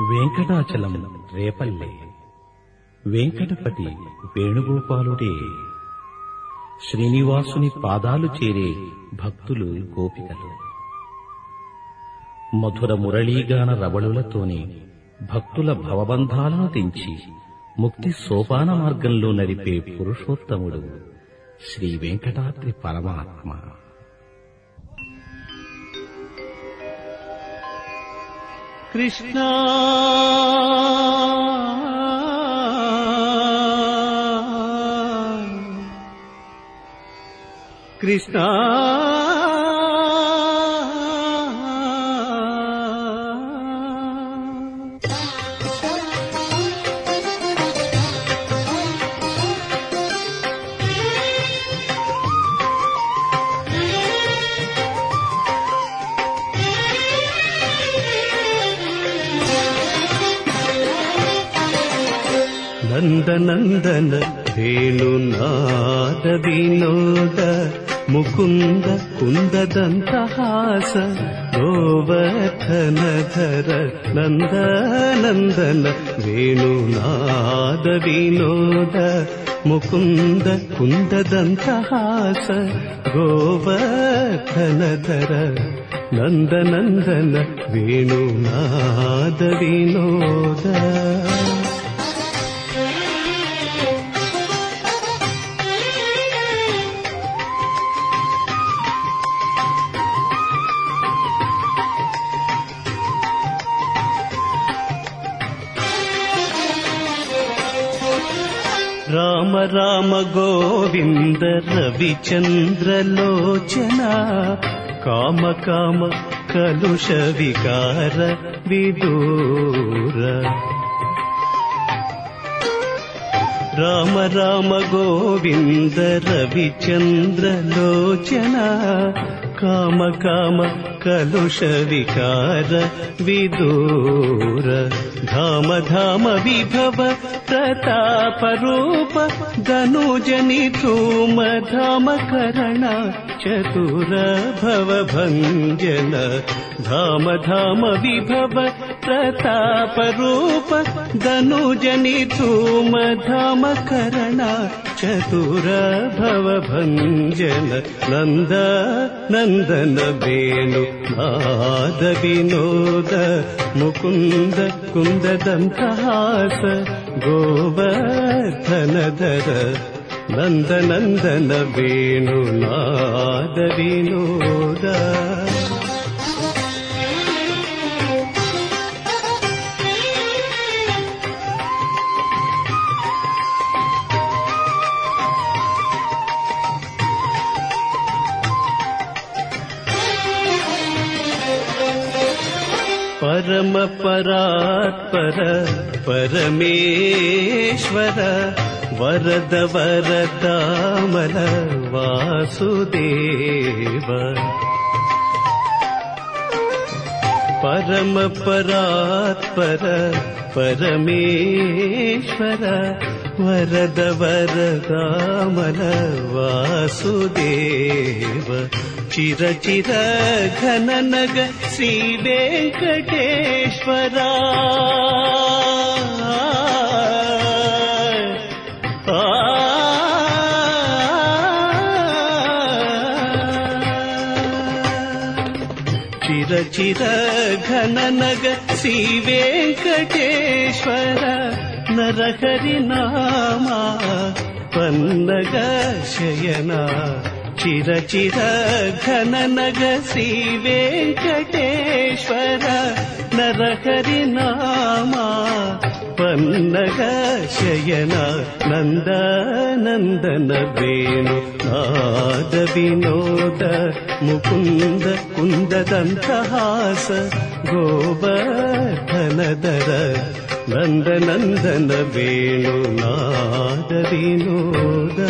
వెంకటాచలం రేపల్లె. వెంకటపతి వేణుగోపాలుడే. శ్రీనివాసుని పాదాలు చేరే భక్తులు గోపికలు. మధుర మురళీగాన రవళులతోనే భక్తుల భవబంధాలను తెంచి ముక్తి సోపాన మార్గంలో నడిపే పురుషోత్తముడు శ్రీ వెంకటాద్రి పరమాత్మ. Krishna. Krishna. నంద నందన వేణు నాద వినోద ముకుంద కుందంత హాస గోవర్ధన ధర నంద నందన వేణు నాద వినోద ముకుంద కుందంత హాస గోవర్ధన ధర నంద నందన వేణు నాద వినోద. राम राम गोविन्द रविचन्द्रलोचना काम काम कलुष विकार विदूर। राम राम गोविन्द रविचन्द्रलोचना काम काम कलुष विकार विदूर। धाम धाम विभव प्रतापरूप धनुजनि धूम धाम करण। चतुर भव धाम धाम विभव प्रतापरूप धनुजनि धूमधाम करणा चतुर भवभञ्जन नन्द नन्दन वेणु नाद विनोद मुकुन्द कुन्द दन्तहास गोव नन्दनन्दन वीणुनाद विनोग परम परात् पर परमेश्वर। वरद वरदामल वासुदेव। परम परात्पर परमेश्वर वरद वरदामल वासुदेव। चिर चिर घन नग చిరచిర ఘననగ శ్రీ వెంకటేశ్వర నరహరి నామా పన్నగ శయన. చిరచిర ఘననగ శ్రీ వెంకటేశ్వర నరహరి నామా ಪನ್ನಗ ಶಯನ ನಂದ ನಂದನ ವೇಣು ನಾದ ವಿನೋದ ಮುಕುಂದ ಕುಂದದಂತಹಾಸ ಗೋಬರ್ಧನದರ ನಂದ ನಂದನ ವೇಣು ನಾದ ವಿನೋದ